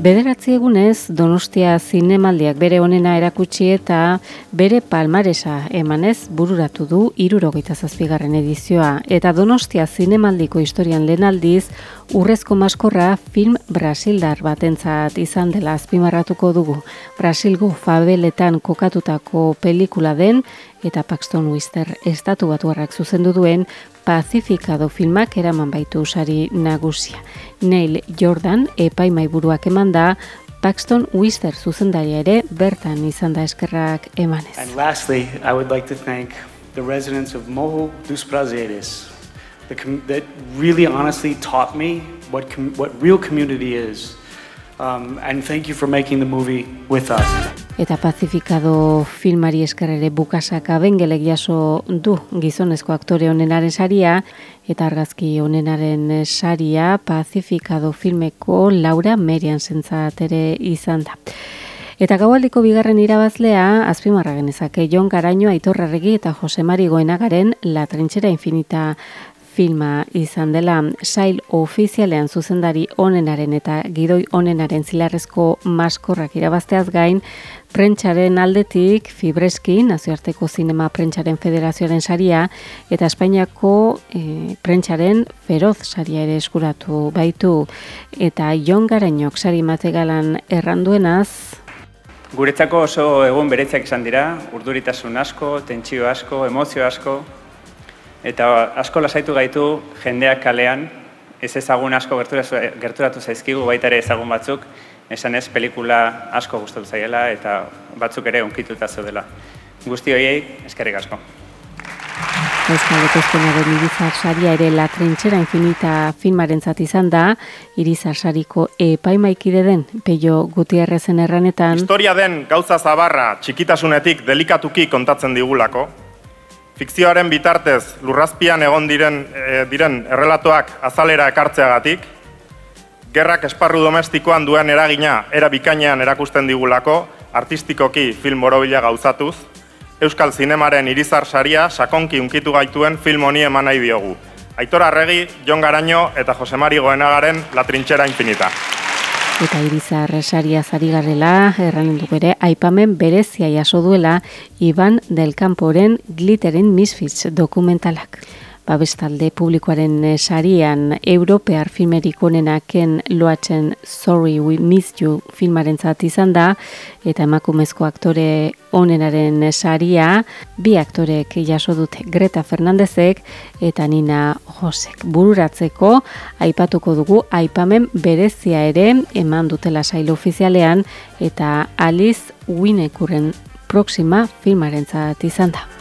Bederatzi egunez, Donostia zinemaldiak bere onena erakutsi eta bere palmaresa emanez bururatu du irurogeita zazpigarren edizioa. Eta Donostia zinemaldiko historian lehen aldiz, urrezko maskorra film Brasildar batentzat izan dela azpimarratuko dugu. Brasilgo fabeletan kokatutako pelikula den eta Paxton Wister estatu batuarrak zuzendu duen Pacificado filmak eraman baitu usari nagusia. Neil Jordan epaimaiburuak eman da Paxton Wister zuzendaria ere bertan izan da eskerrak emanez. And lastly, I would like to thank the residents of Morro dos Prazeres that really honestly taught me what, what real community is. Um, and thank you for making the movie with us eta Pacificado filmari eskerrere bukasaka bengelek jaso du gizonezko aktore honenaren saria eta argazki honenaren saria Pacificado filmeko Laura Merian zentzat ere izan da. Eta gaualdiko bigarren irabazlea, azpimarra genezake, Jon Garaino, Aitor Arregi eta Jose Mari Goenagaren La Trinchera Infinita filma izan dela sail ofizialean zuzendari onenaren eta gidoi onenaren zilarrezko maskorrak irabazteaz gain, prentsaren aldetik Fibreski, nazioarteko zinema prentsaren federazioaren saria, eta Espainiako e, prentsaren feroz saria ere eskuratu baitu, eta Jon Garainok sari mategalan erranduenaz, Guretzako oso egun beretzeak izan dira, urduritasun asko, tentsio asko, emozio asko, Eta asko lasaitu gaitu jendeak kalean, ez ezagun asko gerturatu zaizkigu baita ere ezagun batzuk, esan ez pelikula asko gustatu zaiela eta batzuk ere onkituta dela. Guzti horiei, eskerrik asko. Euskal Ekospenaren Irizar Saria ere La Trinchera Infinita filmaren izan da, Irizar Sariko epaimaikide den, Peio Gutierrezen erranetan. Historia den gauza zabarra txikitasunetik delikatuki kontatzen digulako, fikzioaren bitartez lurrazpian egon diren, e, diren errelatoak azalera ekartzeagatik, gerrak esparru domestikoan duen eragina era bikainean erakusten digulako, artistikoki film borobila gauzatuz, Euskal Zinemaren irizar saria sakonki unkitu gaituen film honi eman nahi diogu. Aitor Arregi, Jon Garaño eta Jose Mari Goenagaren La Trinchera Infinita. Eta irizar saria zari garrela, erranen ere, aipamen berezia jaso duela Iban del Camporen Glitteren Misfits dokumentalak babestalde publikoaren eh, sarian Europear filmerik onenaken loatzen Sorry We Miss You filmaren izan da, eta emakumezko aktore onenaren saria, bi aktorek jaso dute Greta Fernandezek eta Nina Josek. Bururatzeko, aipatuko dugu, aipamen berezia ere eman dutela sailo ofizialean, eta Alice Winekuren proxima filmaren izan da.